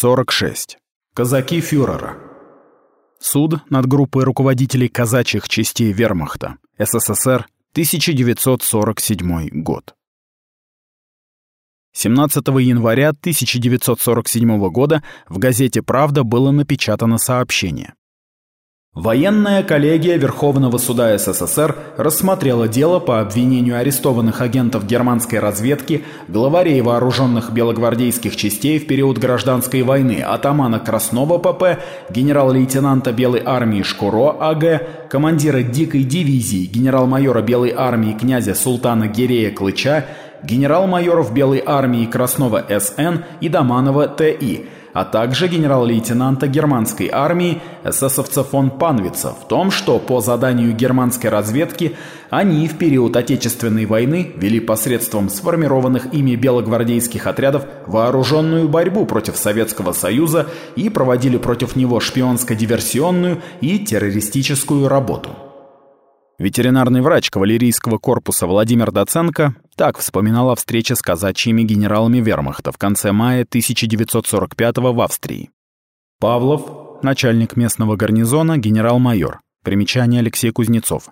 46. Казаки фюрера. Суд над группой руководителей казачьих частей вермахта. СССР. 1947 год. 17 января 1947 года в газете «Правда» было напечатано сообщение. Военная коллегия Верховного суда СССР рассмотрела дело по обвинению арестованных агентов германской разведки, главарей вооруженных белогвардейских частей в период гражданской войны атамана Краснова ПП, генерал-лейтенанта Белой армии Шкуро АГ, командира дикой дивизии генерал-майора Белой армии князя Султана Гирея Клыча, генерал-майоров Белой армии Краснова СН и Доманова ТИ – а также генерал-лейтенанта германской армии эсэсовца фон Панвица в том, что по заданию германской разведки они в период Отечественной войны вели посредством сформированных ими белогвардейских отрядов вооруженную борьбу против Советского Союза и проводили против него шпионско-диверсионную и террористическую работу. Ветеринарный врач кавалерийского корпуса Владимир Доценко так вспоминал о встрече с казачьими генералами вермахта в конце мая 1945 в Австрии. Павлов, начальник местного гарнизона, генерал-майор. Примечание Алексей Кузнецов.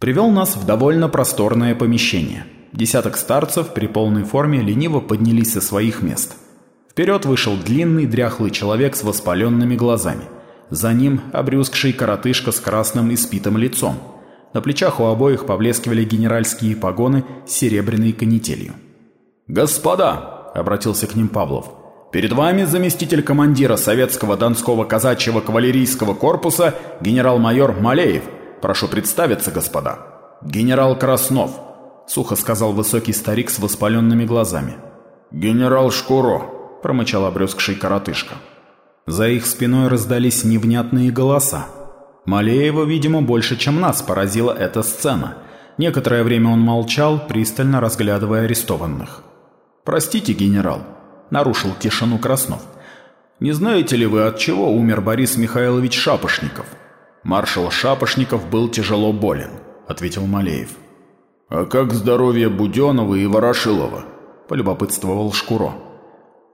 Привел нас в довольно просторное помещение. Десяток старцев при полной форме лениво поднялись со своих мест. Вперед вышел длинный дряхлый человек с воспаленными глазами. За ним обрюзгший коротышка с красным испитым лицом – на плечах у обоих поблескивали генеральские погоны с серебряной канителью. «Господа!» — обратился к ним Павлов. «Перед вами заместитель командира советского Донского казачьего кавалерийского корпуса генерал-майор Малеев. Прошу представиться, господа». «Генерал Краснов», — сухо сказал высокий старик с воспаленными глазами. «Генерал Шкуро», — промычал обрюзгший коротышка. За их спиной раздались невнятные голоса. Малеева, видимо, больше, чем нас поразила эта сцена. Некоторое время он молчал, пристально разглядывая арестованных. «Простите, генерал», — нарушил тишину Краснов. «Не знаете ли вы, от чего умер Борис Михайлович Шапошников?» «Маршал Шапошников был тяжело болен», — ответил Малеев. «А как здоровье Буденова и Ворошилова?» — полюбопытствовал Шкуро.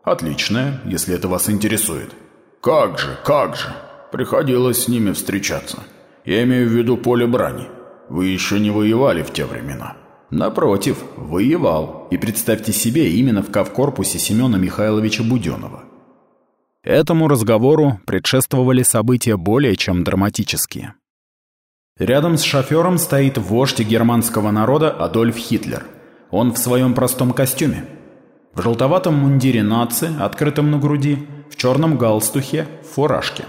«Отличное, если это вас интересует». «Как же, как же!» Приходилось с ними встречаться. Я имею в виду поле брани. Вы еще не воевали в те времена. Напротив, воевал. И представьте себе, именно в Кавкорпусе Семена Михайловича Буденова. Этому разговору предшествовали события более чем драматические. Рядом с шофером стоит вождь германского народа Адольф Хитлер. Он в своем простом костюме. В желтоватом мундире нации, открытом на груди, в черном галстухе, в фуражке.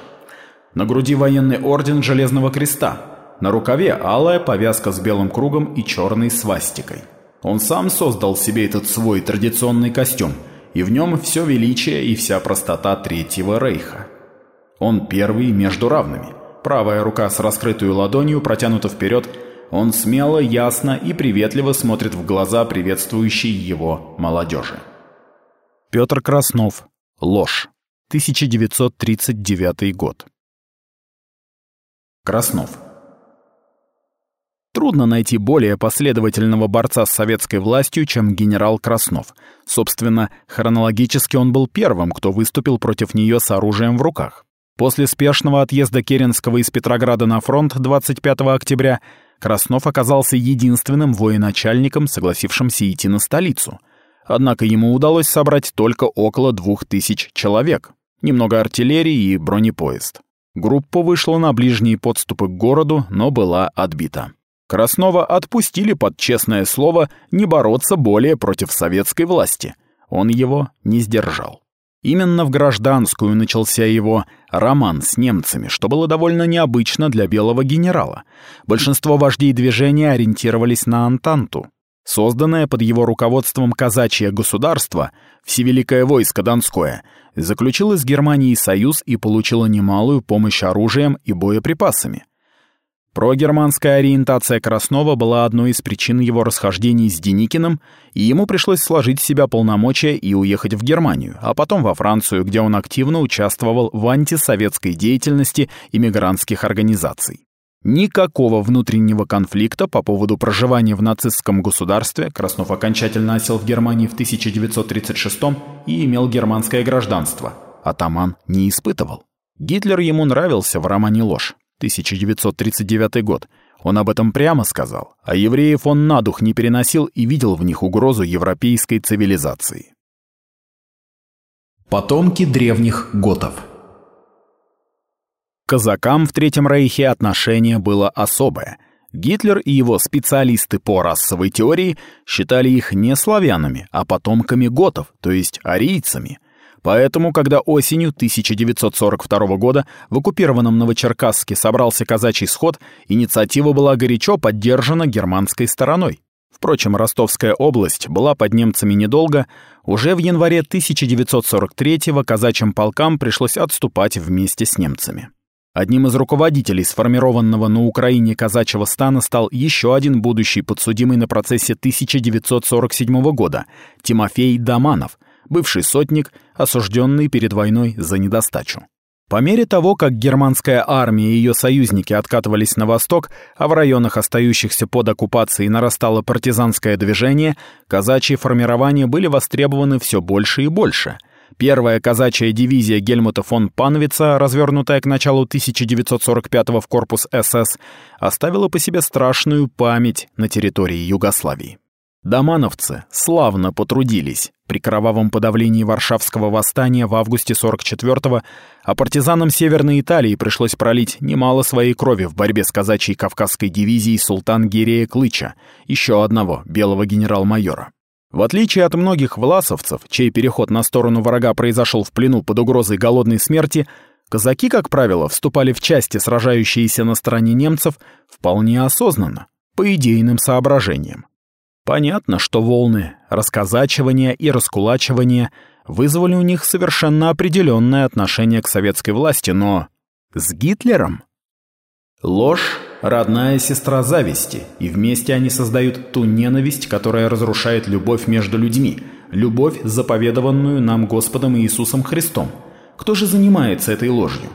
На груди военный орден Железного Креста. На рукаве алая повязка с белым кругом и черной свастикой. Он сам создал себе этот свой традиционный костюм, и в нем все величие и вся простота Третьего Рейха. Он первый между равными. Правая рука с раскрытой ладонью протянута вперед, он смело, ясно и приветливо смотрит в глаза приветствующей его молодежи. Петр Краснов. Ложь. 1939 год. Краснов. Трудно найти более последовательного борца с советской властью, чем генерал Краснов. Собственно, хронологически он был первым, кто выступил против нее с оружием в руках. После спешного отъезда Керенского из Петрограда на фронт 25 октября Краснов оказался единственным военачальником, согласившимся идти на столицу. Однако ему удалось собрать только около двух тысяч человек, немного артиллерии и бронепоезд. Группа вышла на ближние подступы к городу, но была отбита. Краснова отпустили под честное слово не бороться более против советской власти. Он его не сдержал. Именно в гражданскую начался его роман с немцами, что было довольно необычно для белого генерала. Большинство вождей движения ориентировались на Антанту. Созданное под его руководством казачье государство, Всевеликое войско Донское, заключило с Германией союз и получило немалую помощь оружием и боеприпасами. Прогерманская ориентация Краснова была одной из причин его расхождений с Деникиным, и ему пришлось сложить в себя полномочия и уехать в Германию, а потом во Францию, где он активно участвовал в антисоветской деятельности иммигрантских организаций. Никакого внутреннего конфликта по поводу проживания в нацистском государстве Краснов окончательно осел в Германии в 1936 и имел германское гражданство. атаман не испытывал. Гитлер ему нравился в романе «Ложь», 1939 год. Он об этом прямо сказал, а евреев он на дух не переносил и видел в них угрозу европейской цивилизации. Потомки древних готов казакам в Третьем Рейхе отношение было особое. Гитлер и его специалисты по расовой теории считали их не славянами, а потомками готов, то есть арийцами – Поэтому, когда осенью 1942 года в оккупированном Новочеркасске собрался казачий сход, инициатива была горячо поддержана германской стороной. Впрочем, Ростовская область была под немцами недолго. Уже в январе 1943-го казачьим полкам пришлось отступать вместе с немцами. Одним из руководителей сформированного на Украине казачьего стана стал еще один будущий подсудимый на процессе 1947 года – Тимофей Доманов – бывший сотник, осужденный перед войной за недостачу. По мере того, как германская армия и ее союзники откатывались на восток, а в районах, остающихся под оккупацией, нарастало партизанское движение, казачьи формирования были востребованы все больше и больше. Первая казачья дивизия Гельмута фон Панвица, развернутая к началу 1945-го в корпус СС, оставила по себе страшную память на территории Югославии. Домановцы славно потрудились при кровавом подавлении Варшавского восстания в августе 44-го, а партизанам Северной Италии пришлось пролить немало своей крови в борьбе с казачьей Кавказской дивизией султан Гирея Клыча, еще одного белого генерал-майора. В отличие от многих власовцев, чей переход на сторону врага произошел в плену под угрозой голодной смерти, казаки, как правило, вступали в части, сражающиеся на стороне немцев, вполне осознанно, по идейным соображениям. Понятно, что волны расказачивания и раскулачивания вызвали у них совершенно определенное отношение к советской власти, но с Гитлером? Ложь — родная сестра зависти, и вместе они создают ту ненависть, которая разрушает любовь между людьми, любовь, заповедованную нам Господом Иисусом Христом. Кто же занимается этой ложью?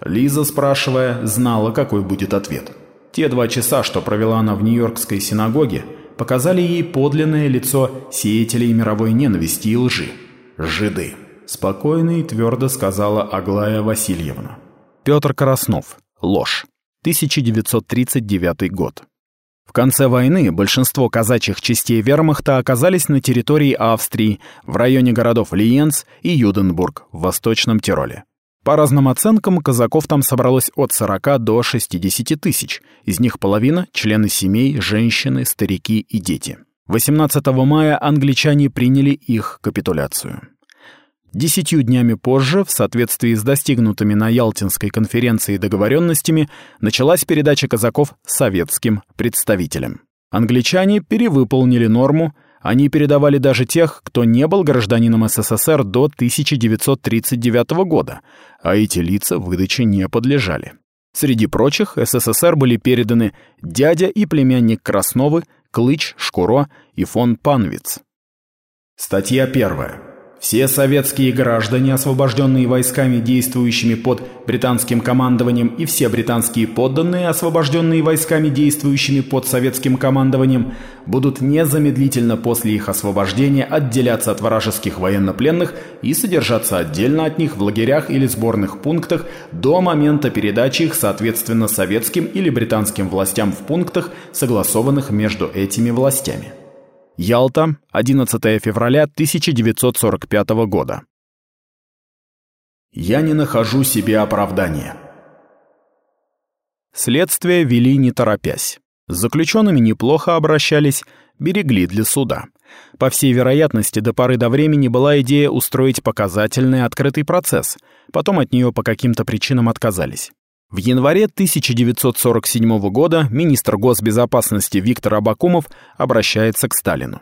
Лиза, спрашивая, знала, какой будет ответ. Те два часа, что провела она в Нью-Йоркской синагоге, показали ей подлинное лицо сеятелей мировой ненависти и лжи – жиды. Спокойно и твердо сказала Аглая Васильевна. Петр Краснов. Ложь. 1939 год. В конце войны большинство казачьих частей вермахта оказались на территории Австрии, в районе городов Лиенц и Юденбург в Восточном Тироле. По разным оценкам, казаков там собралось от 40 до 60 тысяч, из них половина — члены семей, женщины, старики и дети. 18 мая англичане приняли их капитуляцию. Десятью днями позже, в соответствии с достигнутыми на Ялтинской конференции договоренностями, началась передача казаков советским представителям. Англичане перевыполнили норму, они передавали даже тех, кто не был гражданином СССР до 1939 года, а эти лица выдаче не подлежали. Среди прочих СССР были переданы дядя и племянник Красновы, Клыч, Шкуро и фон Панвиц. Статья первая. Все советские граждане, освобожденные войсками, действующими под британским командованием, и все британские подданные, освобожденные войсками, действующими под советским командованием, будут незамедлительно после их освобождения отделяться от вражеских военнопленных и содержаться отдельно от них в лагерях или сборных пунктах до момента передачи их соответственно советским или британским властям в пунктах, согласованных между этими властями. Ялта, 11 февраля 1945 года. Я не нахожу себе оправдания. Следствие вели не торопясь. С заключенными неплохо обращались, берегли для суда. По всей вероятности, до поры до времени была идея устроить показательный открытый процесс, потом от нее по каким-то причинам отказались. В январе 1947 года министр госбезопасности Виктор Абакумов обращается к Сталину.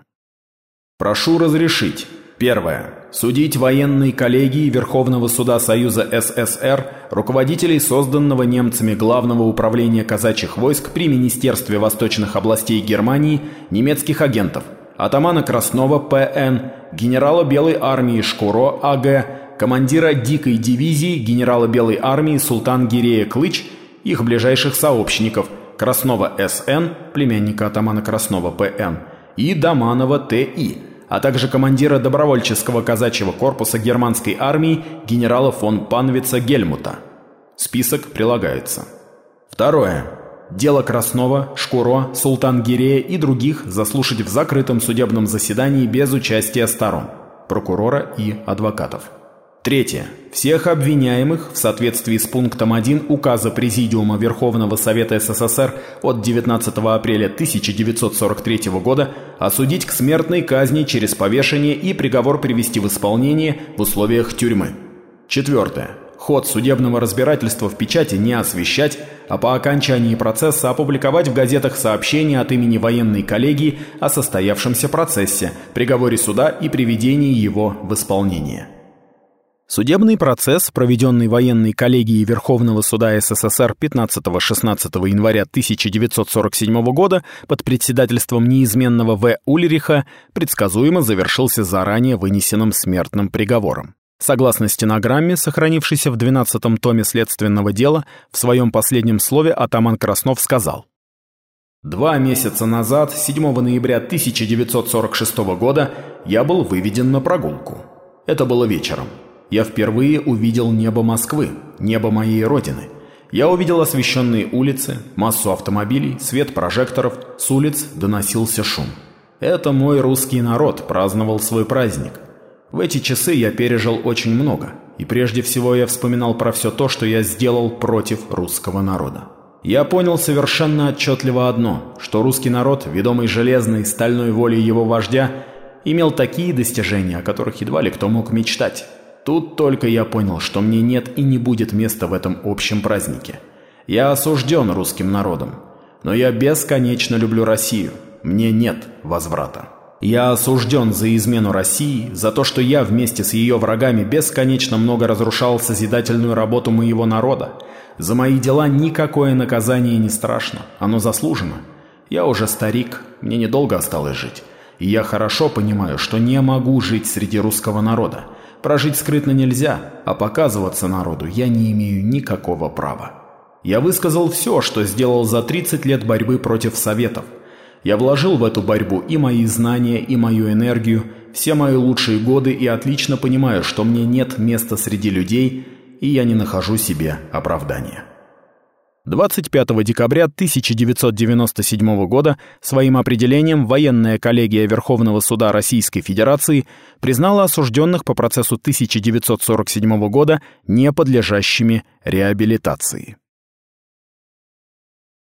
«Прошу разрешить. Первое. Судить военной коллегии Верховного суда Союза СССР, руководителей созданного немцами Главного управления казачьих войск при Министерстве Восточных областей Германии немецких агентов, атамана Краснова П.Н., генерала Белой армии Шкуро А.Г., командира дикой дивизии генерала Белой армии Султан Гирея Клыч, их ближайших сообщников Краснова С.Н., племянника атамана Краснова П.Н., и Доманова Т.И., а также командира добровольческого казачьего корпуса германской армии генерала фон Панвица Гельмута. Список прилагается. Второе. Дело Краснова, Шкуро, Султан-Гирея и других заслушать в закрытом судебном заседании без участия сторон, прокурора и адвокатов. Третье. Всех обвиняемых в соответствии с пунктом 1 Указа Президиума Верховного Совета СССР от 19 апреля 1943 года осудить к смертной казни через повешение и приговор привести в исполнение в условиях тюрьмы. Четвертое. Ход судебного разбирательства в печати не освещать, а по окончании процесса опубликовать в газетах сообщение от имени военной коллегии о состоявшемся процессе, приговоре суда и приведении его в исполнение. Судебный процесс, проведенный военной коллегией Верховного суда СССР 15-16 января 1947 года под председательством неизменного В. Ульриха, предсказуемо завершился заранее вынесенным смертным приговором. Согласно стенограмме, сохранившейся в 12-том томе следственного дела, в своем последнем слове атаман Краснов сказал Два месяца назад, 7 ноября 1946 года, я был выведен на прогулку. Это было вечером я впервые увидел небо Москвы, небо моей родины. Я увидел освещенные улицы, массу автомобилей, свет прожекторов, с улиц доносился шум. Это мой русский народ праздновал свой праздник. В эти часы я пережил очень много, и прежде всего я вспоминал про все то, что я сделал против русского народа. Я понял совершенно отчетливо одно, что русский народ, ведомый железной стальной волей его вождя, имел такие достижения, о которых едва ли кто мог мечтать. Тут только я понял, что мне нет и не будет места в этом общем празднике. Я осужден русским народом, но я бесконечно люблю Россию. Мне нет возврата. Я осужден за измену России, за то, что я вместе с ее врагами бесконечно много разрушал созидательную работу моего народа. За мои дела никакое наказание не страшно, оно заслужено. Я уже старик, мне недолго осталось жить. И я хорошо понимаю, что не могу жить среди русского народа. Прожить скрытно нельзя, а показываться народу я не имею никакого права. Я высказал все, что сделал за 30 лет борьбы против Советов. Я вложил в эту борьбу и мои знания, и мою энергию, все мои лучшие годы и отлично понимаю, что мне нет места среди людей, и я не нахожу себе оправдания. 25 декабря 1997 года своим определением военная коллегия Верховного суда Российской Федерации признала осужденных по процессу 1947 года не подлежащими реабилитации.